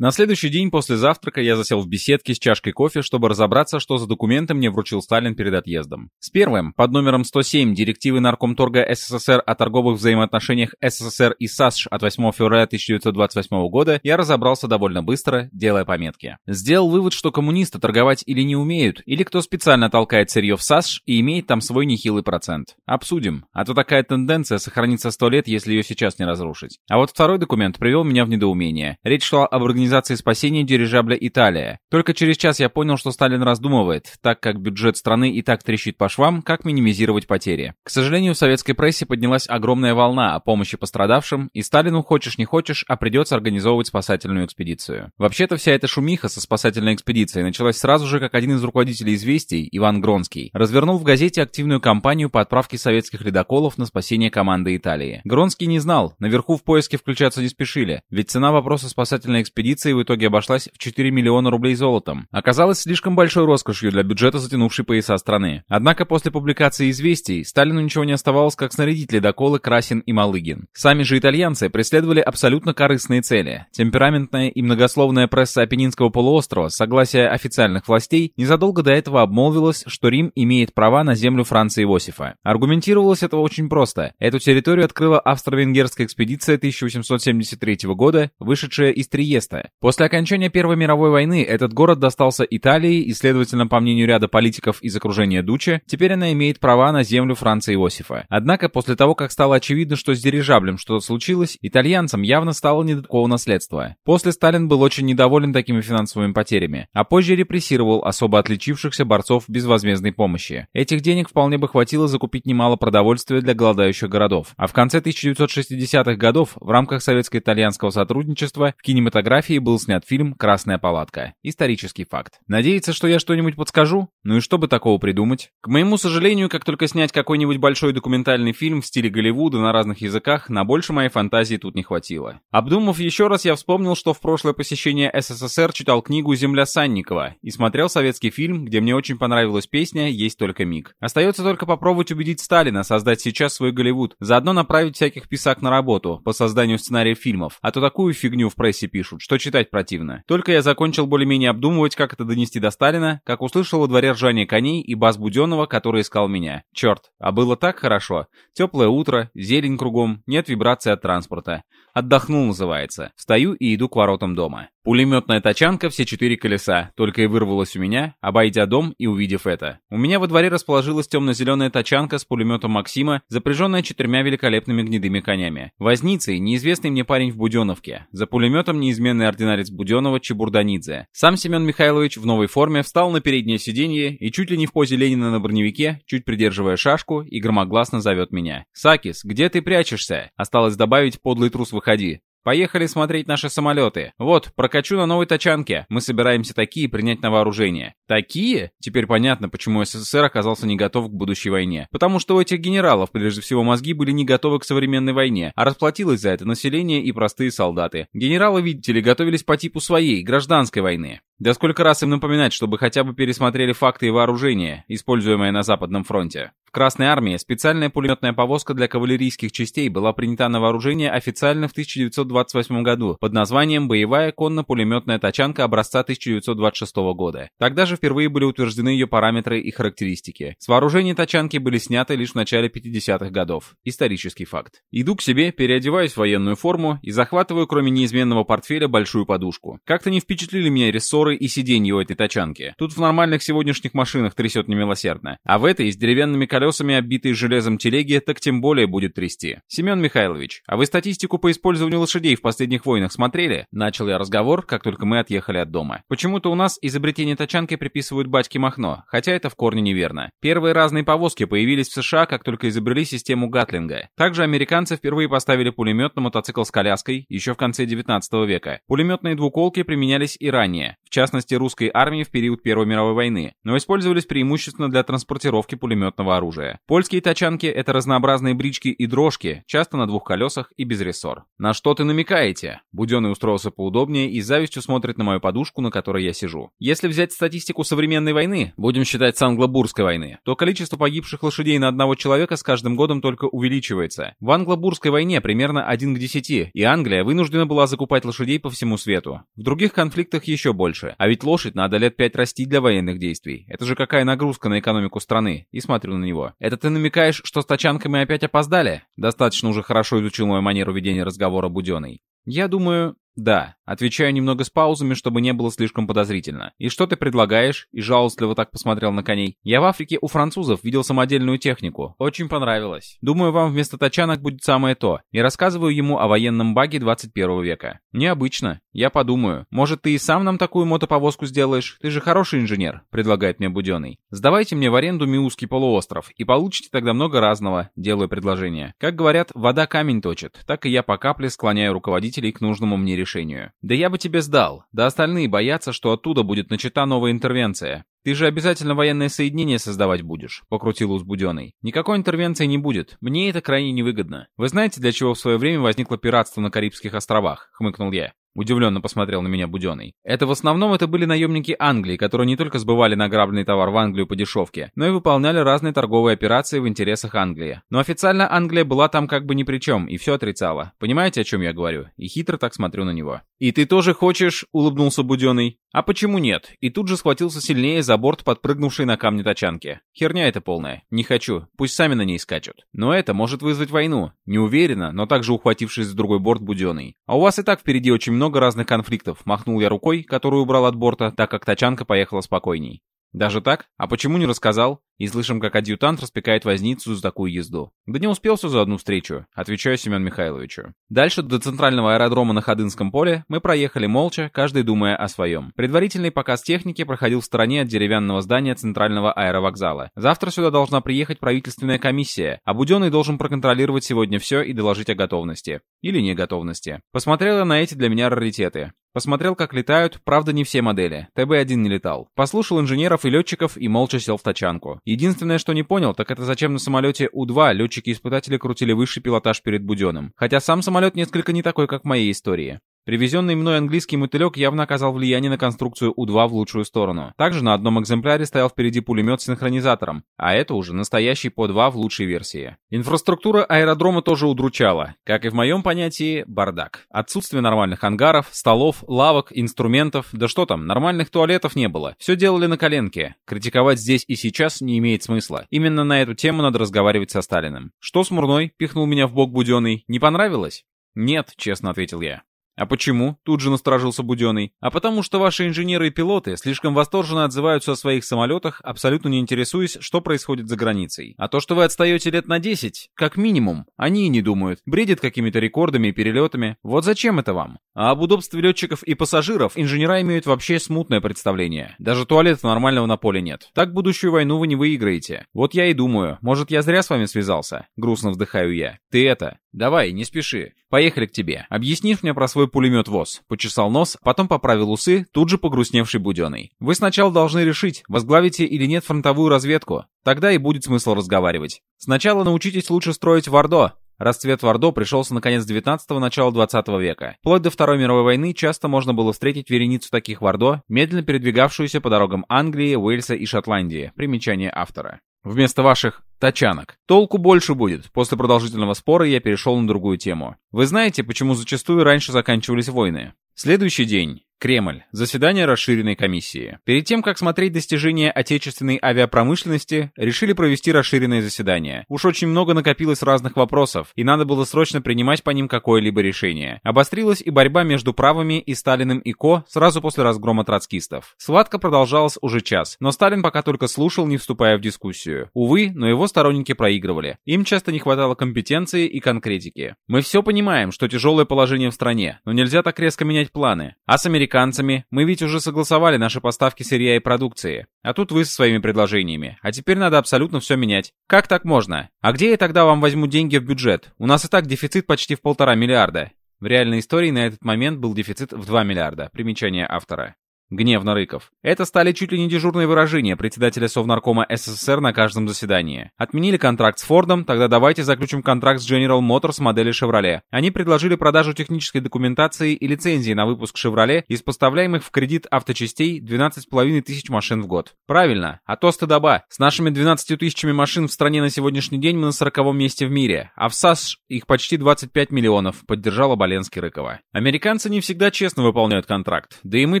На следующий день после завтрака я засел в беседке с чашкой кофе, чтобы разобраться, что за документы мне вручил Сталин перед отъездом. С первым, под номером 107 директивы Наркомторга СССР о торговых взаимоотношениях СССР и САСШ от 8 февраля 1928 года, я разобрался довольно быстро, делая пометки. Сделал вывод, что коммунисты торговать или не умеют, или кто специально толкает сырье в САСШ и имеет там свой нехилый процент. Обсудим, а то такая тенденция сохранится сто лет, если ее сейчас не разрушить. А вот второй документ привел меня в недоумение. Речь шла об организации организации спасения дирижабля «Италия». Только через час я понял, что Сталин раздумывает, так как бюджет страны и так трещит по швам, как минимизировать потери. К сожалению, в советской прессе поднялась огромная волна о помощи пострадавшим, и Сталину хочешь не хочешь, а придется организовывать спасательную экспедицию. Вообще-то вся эта шумиха со спасательной экспедицией началась сразу же, как один из руководителей «Известий», Иван Гронский, развернул в газете активную кампанию по отправке советских ледоколов на спасение команды Италии. Гронский не знал, наверху в поиске включаться не спешили, ведь цена вопроса спасательной экспедиции экспедиции в итоге обошлась в 4 миллиона рублей золотом. Оказалось слишком большой роскошью для бюджета, затянувшей пояса страны. Однако после публикации известий Сталину ничего не оставалось, как снарядить ледоколы Красин и Малыгин. Сами же итальянцы преследовали абсолютно корыстные цели. Темпераментная и многословная пресса Апеннинского полуострова, согласие официальных властей, незадолго до этого обмолвилась, что Рим имеет права на землю Франца Иосифа. Аргументировалось это очень просто. Эту территорию открыла австро-венгерская экспедиция 1873 года, вышедшая из Триеста, После окончания Первой мировой войны этот город достался Италии и, следовательно, по мнению ряда политиков из окружения Дуче, теперь она имеет права на землю Франца Иосифа. Однако, после того, как стало очевидно, что с дирижаблем что-то случилось, итальянцам явно стало не до такого наследства. После Сталин был очень недоволен такими финансовыми потерями, а позже репрессировал особо отличившихся борцов безвозмездной помощи. Этих денег вполне бы хватило закупить немало продовольствия для голодающих городов. А в конце 1960-х годов в рамках советско-итальянского сотрудничества в кинематографии был снят фильм «Красная палатка». Исторический факт. Надеется, что я что-нибудь подскажу? Ну и что бы такого придумать? К моему сожалению, как только снять какой-нибудь большой документальный фильм в стиле Голливуда на разных языках, на больше моей фантазии тут не хватило. Обдумав еще раз, я вспомнил, что в прошлое посещение СССР читал книгу «Земля Санникова» и смотрел советский фильм, где мне очень понравилась песня «Есть только миг». Остается только попробовать убедить Сталина создать сейчас свой Голливуд, заодно направить всяких писак на работу по созданию сценариев фильмов, а то такую фигню в прессе пишут, что читать противно. Только я закончил более-менее обдумывать, как это донести до Сталина, как услышал во дворе ржание коней и бас Буденного, который искал меня. Черт, а было так хорошо. Теплое утро, зелень кругом, нет вибрации от транспорта. Отдохнул, называется. Встаю и иду к воротам дома. Пулеметная тачанка, все четыре колеса, только и вырвалась у меня, обойдя дом и увидев это. У меня во дворе расположилась темно-зеленая тачанка с пулеметом Максима, запряженная четырьмя великолепными гнедыми конями. Возницей неизвестный мне парень в Буденовке. За пулеметом неизменный ординарец Буденова Чебурданидзе. Сам Семен Михайлович в новой форме встал на переднее сиденье и чуть ли не в позе Ленина на броневике, чуть придерживая шашку и громогласно зовет меня. «Сакис, где ты прячешься?» Осталось добавить «подлый трус выходи». Поехали смотреть наши самолеты. Вот, прокачу на новой тачанке. Мы собираемся такие принять на вооружение. Такие? Теперь понятно, почему СССР оказался не готов к будущей войне. Потому что у этих генералов, прежде всего, мозги были не готовы к современной войне, а расплатилось за это население и простые солдаты. Генералы, видите ли, готовились по типу своей, гражданской войны. Да сколько раз им напоминать, чтобы хотя бы пересмотрели факты и вооружение, используемое на Западном фронте. В Красной армии специальная пулеметная повозка для кавалерийских частей была принята на вооружение официально в 1928 году под названием «Боевая конно-пулеметная тачанка образца 1926 года». Тогда же впервые были утверждены ее параметры и характеристики. С вооружения тачанки были сняты лишь в начале 50-х годов. Исторический факт. Иду к себе, переодеваюсь в военную форму и захватываю кроме неизменного портфеля большую подушку. Как-то не впечатлили меня рессоры и сиденья у этой тачанки. Тут в нормальных сегодняшних машинах трясет немилосердно. А в этой с деревянными колесами, оббитой железом телеги, так тем более будет трясти. Семен Михайлович, а вы статистику по использованию лошадей в последних войнах смотрели? Начал я разговор, как только мы отъехали от дома. Почему-то у нас изобретение тачанки приписывают батьке Махно, хотя это в корне неверно. Первые разные повозки появились в США, как только изобрели систему Гатлинга. Также американцы впервые поставили пулемет на мотоцикл с коляской еще в конце 19 века. Пулеметные двуколки применялись и ранее. в частности русской армии в период Первой мировой войны, но использовались преимущественно для транспортировки пулеметного оружия. Польские тачанки — это разнообразные брички и дрожки, часто на двух колесах и без рессор. «На что ты намекаете?» Буденный устроился поудобнее и завистью смотрит на мою подушку, на которой я сижу. Если взять статистику современной войны, будем считать с англобурской войны, то количество погибших лошадей на одного человека с каждым годом только увеличивается. В англобурской войне примерно 1 к 10, и Англия вынуждена была закупать лошадей по всему свету. В других конфликтах еще больше. А ведь лошадь надо лет 5 расти для военных действий. Это же какая нагрузка на экономику страны. И смотрю на него. Это ты намекаешь, что с тачанками опять опоздали? Достаточно уже хорошо изучил мою манеру ведения разговора Буденный. Я думаю, да. Отвечаю немного с паузами, чтобы не было слишком подозрительно. «И что ты предлагаешь?» И жалостливо так посмотрел на коней. «Я в Африке у французов видел самодельную технику. Очень понравилось. Думаю, вам вместо тачанок будет самое то. И рассказываю ему о военном баге 21 века. Необычно. Я подумаю. Может, ты и сам нам такую мотоповозку сделаешь? Ты же хороший инженер», предлагает мне Буденный. «Сдавайте мне в аренду Миузский полуостров, и получите тогда много разного», делаю предложение. Как говорят, вода камень точит. Так и я по капле склоняю руководителей к нужному мне решению. «Да я бы тебе сдал. Да остальные боятся, что оттуда будет начата новая интервенция. «Ты же обязательно военное соединение создавать будешь», — покрутил узбуденный. «Никакой интервенции не будет. Мне это крайне невыгодно. Вы знаете, для чего в свое время возникло пиратство на Карибских островах?» — хмыкнул я. Удивленно посмотрел на меня Буденный. Это в основном это были наемники Англии, которые не только сбывали награбленный товар в Англию по дешевке, но и выполняли разные торговые операции в интересах Англии. Но официально Англия была там как бы ни при чем и все отрицала. Понимаете, о чем я говорю? И хитро так смотрю на него. «И ты тоже хочешь?» — улыбнулся Буденный. «А почему нет?» И тут же схватился сильнее за борт подпрыгнувшей на камне тачанки. «Херня это полная. Не хочу. Пусть сами на ней скачут. Но это может вызвать войну. Не уверенно, но также ухватившись за другой борт Буденный. А у вас и так впереди очень много разных конфликтов. Махнул я рукой, которую убрал от борта, так как тачанка поехала спокойней. Даже так? А почему не рассказал? И слышим, как адъютант распекает возницу за такую езду. Да не успел все за одну встречу, отвечаю Семен Михайловичу. Дальше до центрального аэродрома на Ходынском поле мы проехали молча, каждый думая о своем. Предварительный показ техники проходил в стороне от деревянного здания центрального аэровокзала. Завтра сюда должна приехать правительственная комиссия, а Буденный должен проконтролировать сегодня все и доложить о готовности. Или неготовности. Посмотрела на эти для меня раритеты. Посмотрел, как летают, правда не все модели. ТБ-1 не летал. Послушал инженеров и летчиков и молча сел в тачанку. Единственное, что не понял, так это зачем на самолете У-2 летчики-испытатели крутили высший пилотаж перед Буденным. Хотя сам самолет несколько не такой, как в моей истории. Привезенный мной английский мотылек явно оказал влияние на конструкцию У-2 в лучшую сторону. Также на одном экземпляре стоял впереди пулемет с синхронизатором, а это уже настоящий ПО-2 в лучшей версии. Инфраструктура аэродрома тоже удручала. Как и в моем понятии, бардак. Отсутствие нормальных ангаров, столов, лавок, инструментов, да что там, нормальных туалетов не было. Все делали на коленке. Критиковать здесь и сейчас не имеет смысла. Именно на эту тему надо разговаривать со Сталиным. «Что с Мурной?» — пихнул меня в бок Буденный. «Не понравилось?» «Нет», — честно ответил я. «А почему?» — тут же насторожился Буденный. «А потому что ваши инженеры и пилоты слишком восторженно отзываются о своих самолетах, абсолютно не интересуясь, что происходит за границей. А то, что вы отстаете лет на 10, как минимум, они и не думают. Бредят какими-то рекордами и перелетами. Вот зачем это вам? А об удобстве летчиков и пассажиров инженера имеют вообще смутное представление. Даже туалета нормального на поле нет. Так будущую войну вы не выиграете. Вот я и думаю, может я зря с вами связался? Грустно вздыхаю я. Ты это, давай, не спеши. Поехали к тебе. Объяснишь мне про свой пулемет ВОЗ. Почесал нос, потом поправил усы, тут же погрустневший Буденный. Вы сначала должны решить, возглавите или нет фронтовую разведку. Тогда и будет смысл разговаривать. Сначала научитесь лучше строить Вардо, Расцвет Вардо пришелся на конец 19-го, начала 20 века. Вплоть до Второй мировой войны часто можно было встретить вереницу таких Вардо, медленно передвигавшуюся по дорогам Англии, Уэльса и Шотландии. Примечание автора. Вместо ваших тачанок. Толку больше будет. После продолжительного спора я перешел на другую тему. Вы знаете, почему зачастую раньше заканчивались войны? Следующий день. Кремль. Заседание расширенной комиссии. Перед тем, как смотреть достижения отечественной авиапромышленности, решили провести расширенное заседание. Уж очень много накопилось разных вопросов, и надо было срочно принимать по ним какое-либо решение. Обострилась и борьба между правыми и Сталиным и Ко сразу после разгрома троцкистов. Схватка продолжалась уже час, но Сталин пока только слушал, не вступая в дискуссию. Увы, но его сторонники проигрывали. Им часто не хватало компетенции и конкретики. Мы все понимаем, что тяжелое положение в стране, но нельзя так резко менять планы. А с американцами американцами, мы ведь уже согласовали наши поставки сырья и продукции. А тут вы со своими предложениями. А теперь надо абсолютно все менять. Как так можно? А где я тогда вам возьму деньги в бюджет? У нас и так дефицит почти в полтора миллиарда. В реальной истории на этот момент был дефицит в 2 миллиарда. Примечание автора. Гневно Рыков. Это стали чуть ли не дежурные выражения председателя Совнаркома СССР на каждом заседании. Отменили контракт с Фордом, тогда давайте заключим контракт с General Motors модели Chevrolet. Они предложили продажу технической документации и лицензии на выпуск Chevrolet из поставляемых в кредит авточастей 12,5 тысяч машин в год. Правильно, а то стыдоба. С нашими 12 тысячами машин в стране на сегодняшний день мы на 40 месте в мире, а в САС их почти 25 миллионов, поддержала Боленский Рыкова. Американцы не всегда честно выполняют контракт. Да и мы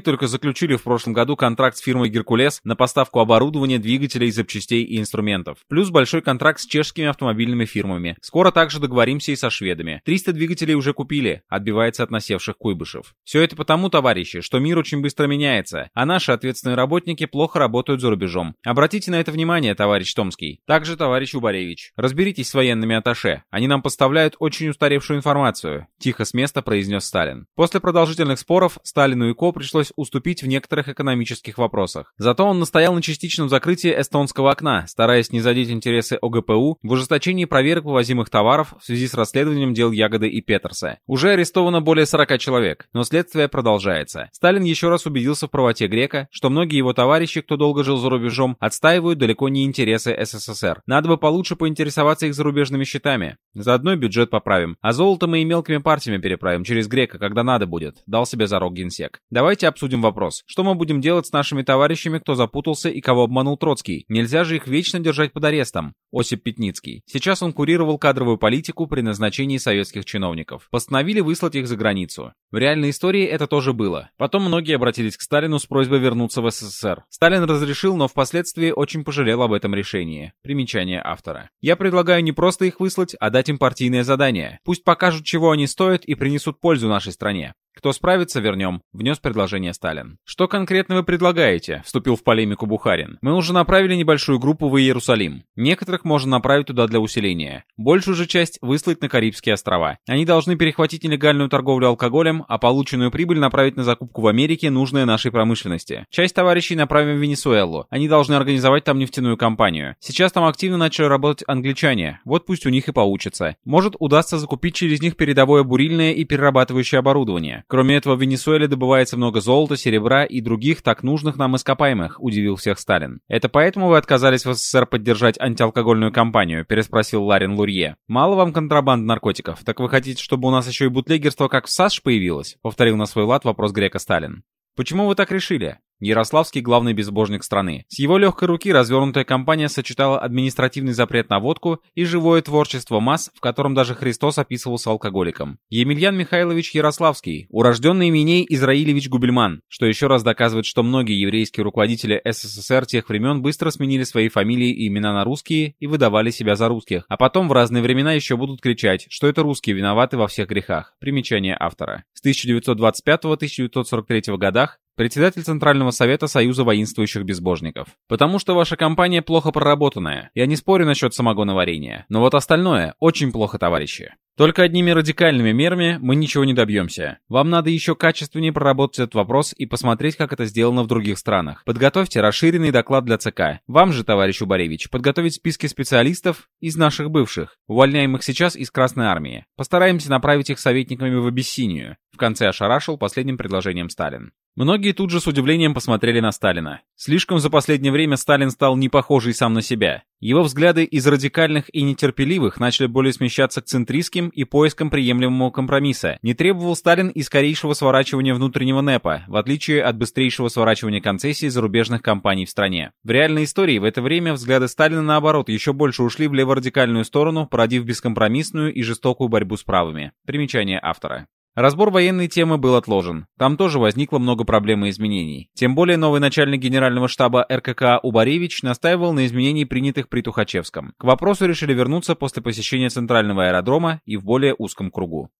только заключили в прошлом году контракт с фирмой Геркулес на поставку оборудования, двигателей, запчастей и инструментов. Плюс большой контракт с чешскими автомобильными фирмами. Скоро также договоримся и со шведами. 300 двигателей уже купили, отбивается от насевших куйбышев. Все это потому, товарищи, что мир очень быстро меняется, а наши ответственные работники плохо работают за рубежом. Обратите на это внимание, товарищ Томский. Также, товарищ Убаревич. Разберитесь с военными атташе. Они нам поставляют очень устаревшую информацию. Тихо с места произнес Сталин. После продолжительных споров Сталину и Ко пришлось уступить в некоторых экономических вопросах. Зато он настоял на частичном закрытии эстонского окна, стараясь не задеть интересы ОГПУ в ужесточении проверок вывозимых товаров в связи с расследованием дел Ягоды и Петерса. Уже арестовано более 40 человек, но следствие продолжается. Сталин еще раз убедился в правоте Грека, что многие его товарищи, кто долго жил за рубежом, отстаивают далеко не интересы СССР. Надо бы получше поинтересоваться их зарубежными счетами. Заодно бюджет поправим, а золото мы и мелкими партиями переправим через Грека, когда надо будет, дал себе зарок генсек. Давайте обсудим вопрос. Что мы будем делать с нашими товарищами, кто запутался и кого обманул Троцкий? Нельзя же их вечно держать под арестом. Осип Пятницкий. Сейчас он курировал кадровую политику при назначении советских чиновников. Постановили выслать их за границу. В реальной истории это тоже было. Потом многие обратились к Сталину с просьбой вернуться в СССР. Сталин разрешил, но впоследствии очень пожалел об этом решении. Примечание автора. Я предлагаю не просто их выслать, а дать им партийное задание. Пусть покажут, чего они стоят и принесут пользу нашей стране. «Кто справится, вернем», — внес предложение Сталин. «Что конкретно вы предлагаете?» — вступил в полемику Бухарин. «Мы уже направили небольшую группу в Иерусалим. Некоторых можно направить туда для усиления. Большую же часть выслать на Карибские острова. Они должны перехватить нелегальную торговлю алкоголем, а полученную прибыль направить на закупку в Америке, нужная нашей промышленности. Часть товарищей направим в Венесуэлу. Они должны организовать там нефтяную компанию. Сейчас там активно начали работать англичане. Вот пусть у них и поучатся. Может, удастся закупить через них передовое бурильное и перерабатывающее оборудование. Кроме этого, в Венесуэле добывается много золота, серебра и других так нужных нам ископаемых, удивил всех Сталин. Это поэтому вы отказались в СССР поддержать антиалкогольную кампанию, переспросил Ларин Лурье. Мало вам контрабанд наркотиков, так вы хотите, чтобы у нас еще и бутлегерство как в САШ появилось? Повторил на свой лад вопрос грека Сталин. Почему вы так решили? Ярославский главный безбожник страны. С его легкой руки развернутая кампания сочетала административный запрет на водку и живое творчество масс, в котором даже Христос описывался алкоголиком. Емельян Михайлович Ярославский, урожденный Миней Израилевич Губельман, что еще раз доказывает, что многие еврейские руководители СССР тех времен быстро сменили свои фамилии и имена на русские и выдавали себя за русских, а потом в разные времена еще будут кричать, что это русские виноваты во всех грехах. Примечание автора. С 1925-1943 годах председатель Центрального совета Союза воинствующих безбожников. Потому что ваша компания плохо проработанная. Я не спорю насчет самогоноварения. Но вот остальное очень плохо, товарищи. Только одними радикальными мерами мы ничего не добьемся. Вам надо еще качественнее проработать этот вопрос и посмотреть, как это сделано в других странах. Подготовьте расширенный доклад для ЦК. Вам же, товарищ Убаревич, подготовить списки специалистов из наших бывших, увольняемых сейчас из Красной Армии. Постараемся направить их советниками в Абиссинию. В конце ошарашил последним предложением Сталин. Многие тут же с удивлением посмотрели на Сталина. Слишком за последнее время Сталин стал не похожий сам на себя. Его взгляды из радикальных и нетерпеливых начали более смещаться к центристским и поискам приемлемого компромисса. Не требовал Сталин и скорейшего сворачивания внутреннего НЭПа, в отличие от быстрейшего сворачивания концессий зарубежных компаний в стране. В реальной истории в это время взгляды Сталина, наоборот, еще больше ушли в леворадикальную сторону, породив бескомпромиссную и жестокую борьбу с правыми. Примечание автора. Разбор военной темы был отложен. Там тоже возникло много проблем и изменений. Тем более новый начальник генерального штаба РКК Убаревич настаивал на изменении принятых при Тухачевском. К вопросу решили вернуться после посещения центрального аэродрома и в более узком кругу.